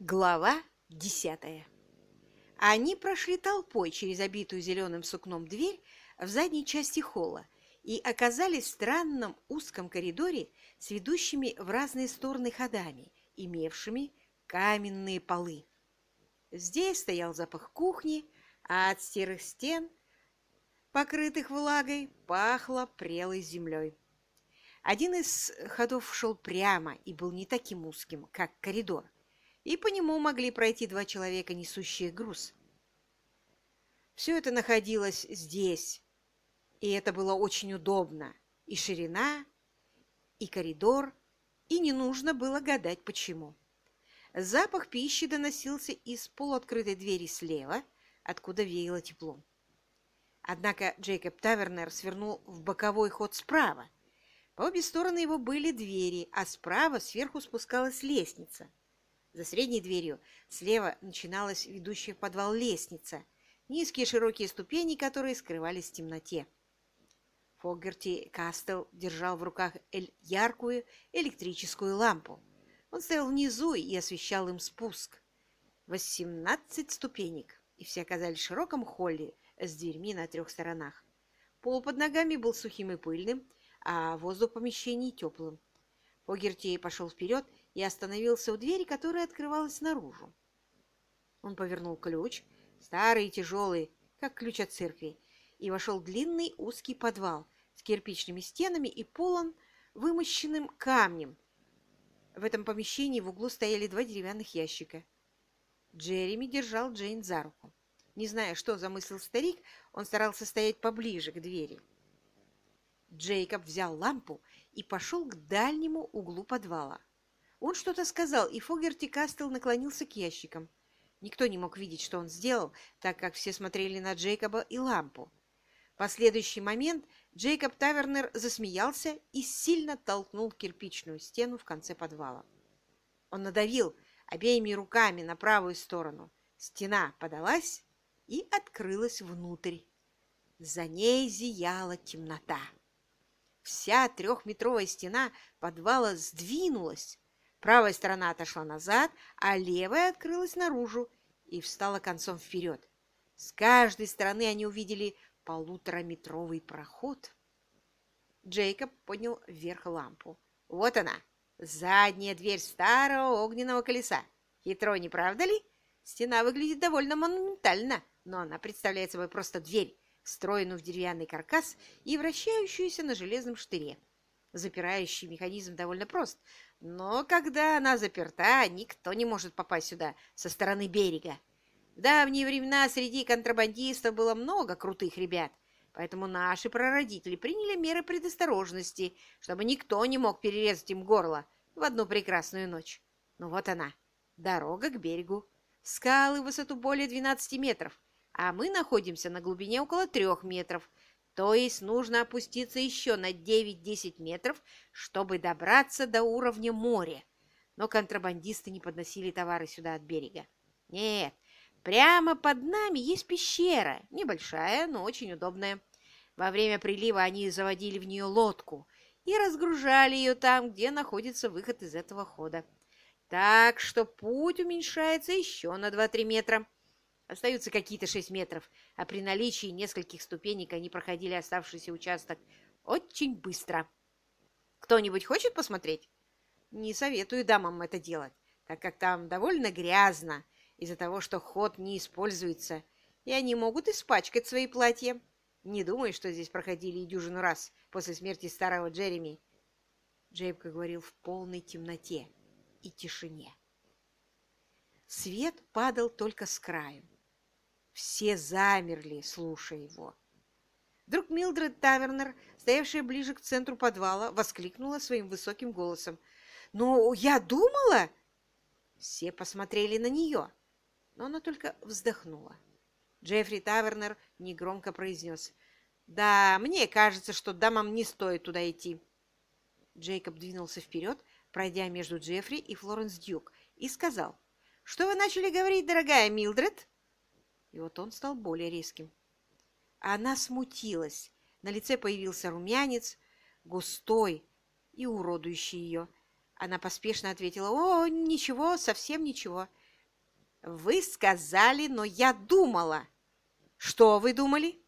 Глава десятая. Они прошли толпой через обитую зеленым сукном дверь в задней части холла и оказались в странном узком коридоре с ведущими в разные стороны ходами, имевшими каменные полы. Здесь стоял запах кухни, а от серых стен, покрытых влагой, пахло прелой землей. Один из ходов шел прямо и был не таким узким, как коридор, и по нему могли пройти два человека, несущие груз. Все это находилось здесь, и это было очень удобно. И ширина, и коридор, и не нужно было гадать, почему. Запах пищи доносился из полуоткрытой двери слева, откуда веяло теплом. Однако Джейкоб Тавернер свернул в боковой ход справа. По обе стороны его были двери, а справа сверху спускалась лестница. За средней дверью слева начиналась ведущая в подвал лестница, низкие широкие ступени, которые скрывались в темноте. Фогерти Кастел держал в руках эль яркую электрическую лампу. Он стоял внизу и освещал им спуск. Восемнадцать ступенек, и все оказались в широком холле с дверьми на трех сторонах. Пол под ногами был сухим и пыльным, а воздух в помещении теплым. Фогерти пошел вперед и остановился у двери, которая открывалась наружу. Он повернул ключ, старый и тяжелый, как ключ от церкви, и вошел в длинный узкий подвал с кирпичными стенами и полом, вымощенным камнем. В этом помещении в углу стояли два деревянных ящика. Джереми держал Джейн за руку. Не зная, что замыслил старик, он старался стоять поближе к двери. Джейкоб взял лампу и пошел к дальнему углу подвала. Он что-то сказал, и Фогерти Кастел наклонился к ящикам. Никто не мог видеть, что он сделал, так как все смотрели на Джейкоба и лампу. В последующий момент Джейкоб Тавернер засмеялся и сильно толкнул кирпичную стену в конце подвала. Он надавил обеими руками на правую сторону. Стена подалась и открылась внутрь. За ней зияла темнота. Вся трехметровая стена подвала сдвинулась, Правая сторона отошла назад, а левая открылась наружу и встала концом вперед. С каждой стороны они увидели полутораметровый проход. Джейкоб поднял вверх лампу. Вот она, задняя дверь старого огненного колеса. Хитро, не правда ли? Стена выглядит довольно монументально, но она представляет собой просто дверь, встроенную в деревянный каркас и вращающуюся на железном штыре. Запирающий механизм довольно прост, но когда она заперта, никто не может попасть сюда со стороны берега. В давние времена среди контрабандистов было много крутых ребят, поэтому наши прародители приняли меры предосторожности, чтобы никто не мог перерезать им горло в одну прекрасную ночь. Ну вот она, дорога к берегу. Скалы в высоту более 12 метров, а мы находимся на глубине около 3 метров, то есть нужно опуститься еще на 9-10 метров, чтобы добраться до уровня моря. Но контрабандисты не подносили товары сюда от берега. Нет, прямо под нами есть пещера, небольшая, но очень удобная. Во время прилива они заводили в нее лодку и разгружали ее там, где находится выход из этого хода. Так что путь уменьшается еще на 2-3 метра. Остаются какие-то шесть метров, а при наличии нескольких ступенек они проходили оставшийся участок очень быстро. Кто-нибудь хочет посмотреть? Не советую дамам это делать, так как там довольно грязно из-за того, что ход не используется, и они могут испачкать свои платья. Не думаю, что здесь проходили и дюжину раз после смерти старого Джереми. Джейбка говорил в полной темноте и тишине. Свет падал только с краю. Все замерли, слушая его. Вдруг Милдред Тавернер, стоявшая ближе к центру подвала, воскликнула своим высоким голосом. «Ну, я думала...» Все посмотрели на нее, но она только вздохнула. Джеффри Тавернер негромко произнес. «Да, мне кажется, что дамам не стоит туда идти». Джейкоб двинулся вперед, пройдя между Джеффри и Флоренс Дюк, и сказал. «Что вы начали говорить, дорогая Милдред?» И вот он стал более резким. Она смутилась. На лице появился румянец, густой и уродующий ее. Она поспешно ответила, «О, ничего, совсем ничего. Вы сказали, но я думала. Что вы думали?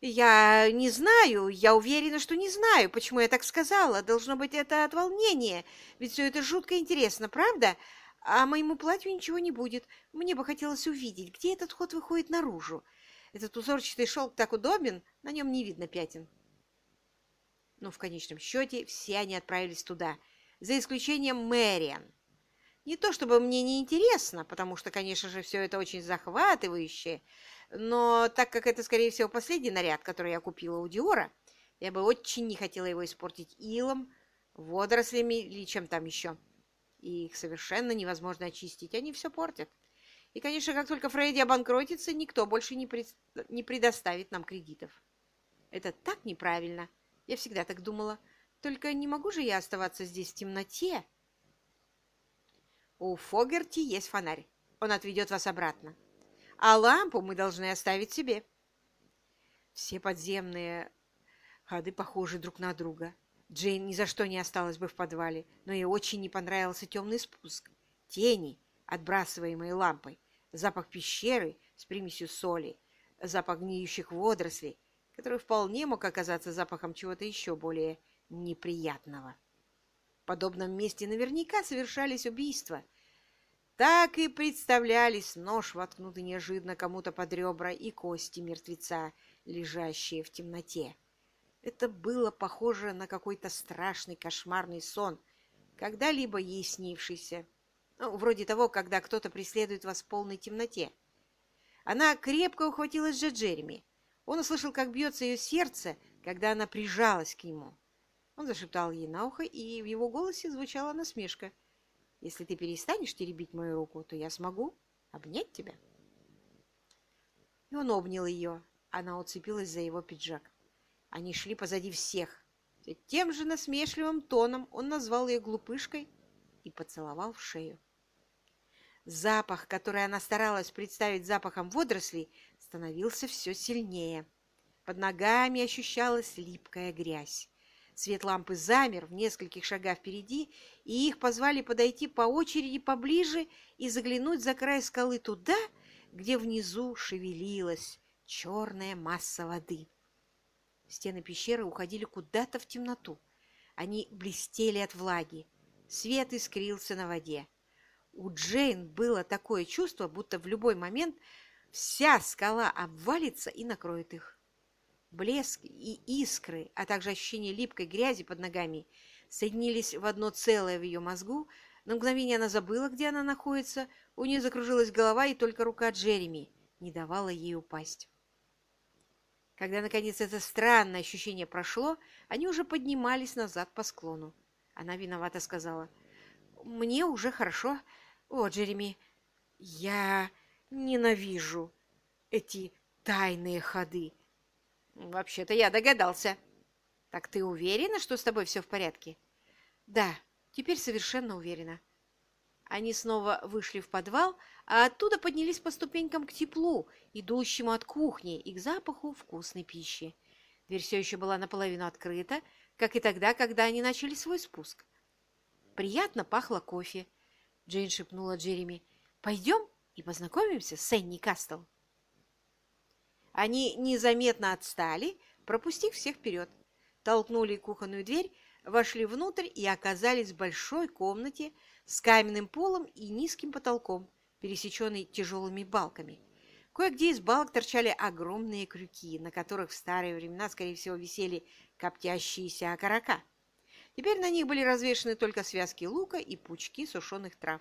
Я не знаю, я уверена, что не знаю, почему я так сказала. Должно быть, это от волнения, ведь все это жутко интересно, правда? А моему платью ничего не будет. Мне бы хотелось увидеть, где этот ход выходит наружу. Этот узорчатый шелк так удобен, на нем не видно пятен. Но в конечном счете все они отправились туда, за исключением Мэриан. Не то чтобы мне не интересно, потому что, конечно же, все это очень захватывающе, но так как это, скорее всего, последний наряд, который я купила у Диора, я бы очень не хотела его испортить илом, водорослями или чем там еще. И их совершенно невозможно очистить, они все портят. И, конечно, как только Фредди обанкротится, никто больше не, пред... не предоставит нам кредитов. Это так неправильно. Я всегда так думала. Только не могу же я оставаться здесь в темноте, у Фогерти есть фонарь. Он отведет вас обратно. А лампу мы должны оставить себе. Все подземные ходы похожи друг на друга. Джейн ни за что не осталась бы в подвале, но ей очень не понравился темный спуск. Тени, отбрасываемые лампой, запах пещеры с примесью соли, запах гниющих водорослей, который вполне мог оказаться запахом чего-то еще более неприятного. В подобном месте наверняка совершались убийства. Так и представлялись нож, воткнутый неожиданно кому-то под ребра, и кости мертвеца, лежащие в темноте. Это было похоже на какой-то страшный кошмарный сон, когда-либо ей снившийся. Ну, вроде того, когда кто-то преследует вас в полной темноте. Она крепко ухватилась за Джереми. Он услышал, как бьется ее сердце, когда она прижалась к нему. Он зашептал ей на ухо, и в его голосе звучала насмешка. «Если ты перестанешь теребить мою руку, то я смогу обнять тебя». И он обнял ее. Она уцепилась за его пиджак. Они шли позади всех. Тем же насмешливым тоном он назвал ее глупышкой и поцеловал в шею. Запах, который она старалась представить запахом водорослей, становился все сильнее. Под ногами ощущалась липкая грязь. Свет лампы замер в нескольких шагах впереди, и их позвали подойти по очереди поближе и заглянуть за край скалы туда, где внизу шевелилась черная масса воды. Стены пещеры уходили куда-то в темноту. Они блестели от влаги. Свет искрился на воде. У Джейн было такое чувство, будто в любой момент вся скала обвалится и накроет их. Блеск и искры, а также ощущение липкой грязи под ногами соединились в одно целое в ее мозгу. На мгновение она забыла, где она находится, у нее закружилась голова, и только рука Джереми не давала ей упасть. Когда, наконец, это странное ощущение прошло, они уже поднимались назад по склону. Она виновато сказала, «Мне уже хорошо. О, Джереми, я ненавижу эти тайные ходы. Вообще-то я догадался. Так ты уверена, что с тобой все в порядке? Да, теперь совершенно уверена. Они снова вышли в подвал, а оттуда поднялись по ступенькам к теплу, идущему от кухни и к запаху вкусной пищи. Дверь все еще была наполовину открыта, как и тогда, когда они начали свой спуск. Приятно пахло кофе. Джейн шепнула Джереми. «Пойдем и познакомимся с Энни Кастл». Они незаметно отстали, пропустив всех вперед. Толкнули кухонную дверь, вошли внутрь и оказались в большой комнате с каменным полом и низким потолком, пересеченной тяжелыми балками. Кое-где из балок торчали огромные крюки, на которых в старые времена, скорее всего, висели коптящиеся окорока. Теперь на них были развешаны только связки лука и пучки сушеных трав.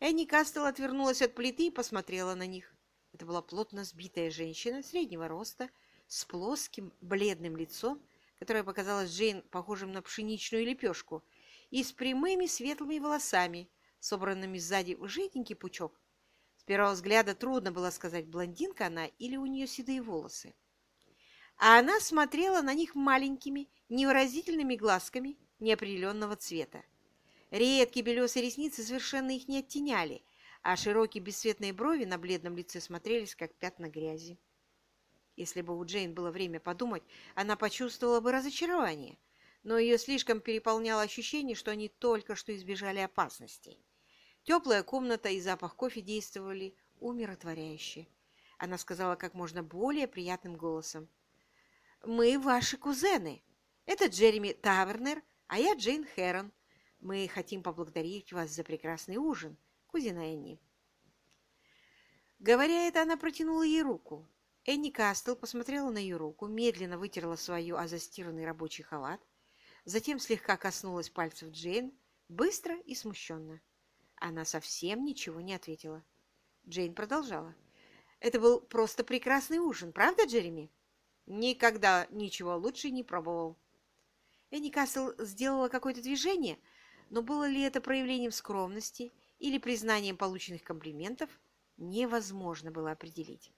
Энни Кастел отвернулась от плиты и посмотрела на них. Это была плотно сбитая женщина среднего роста, с плоским, бледным лицом, которое показалось Джейн похожим на пшеничную лепешку, и с прямыми светлыми волосами, собранными сзади в жиденький пучок. С первого взгляда трудно было сказать, блондинка она или у нее седые волосы. А она смотрела на них маленькими, невыразительными глазками неопределенного цвета. Редкие белесые ресницы совершенно их не оттеняли, а широкие бесцветные брови на бледном лице смотрелись, как пятна грязи. Если бы у Джейн было время подумать, она почувствовала бы разочарование, но ее слишком переполняло ощущение, что они только что избежали опасности. Теплая комната и запах кофе действовали умиротворяюще. Она сказала как можно более приятным голосом. «Мы ваши кузены. Это Джереми Тавернер, а я Джейн Хэрон. Мы хотим поблагодарить вас за прекрасный ужин, кузина Энни». Говоря это, она протянула ей руку. Энни Кастел посмотрела на ее руку, медленно вытерла свою озастиранный рабочий халат, затем слегка коснулась пальцев Джейн, быстро и смущенно. Она совсем ничего не ответила. Джейн продолжала. «Это был просто прекрасный ужин, правда, Джереми?» «Никогда ничего лучше не пробовал». Энни Кассел сделала какое-то движение, но было ли это проявлением скромности или признанием полученных комплиментов, невозможно было определить.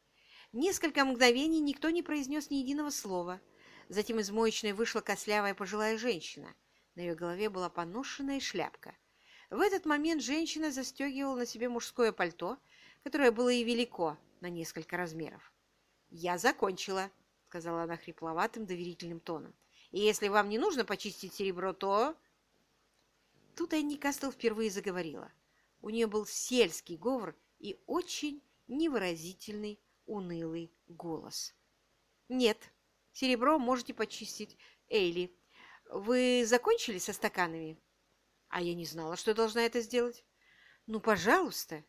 Несколько мгновений никто не произнес ни единого слова. Затем из моечной вышла кослявая пожилая женщина. На ее голове была поношенная шляпка. В этот момент женщина застегивала на себе мужское пальто, которое было и велико на несколько размеров. «Я закончила», — сказала она хрипловатым доверительным тоном. «И если вам не нужно почистить серебро, то...» Тут Энни Кастел впервые заговорила. У нее был сельский говор и очень невыразительный, унылый голос. «Нет, серебро можете почистить. Эйли, вы закончили со стаканами?» А я не знала, что должна это сделать. Ну, пожалуйста.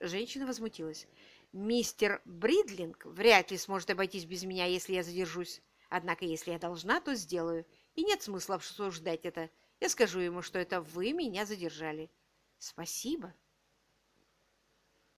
Женщина возмутилась. Мистер Бридлинг вряд ли сможет обойтись без меня, если я задержусь. Однако, если я должна, то сделаю. И нет смысла обсуждать это. Я скажу ему, что это вы меня задержали. Спасибо.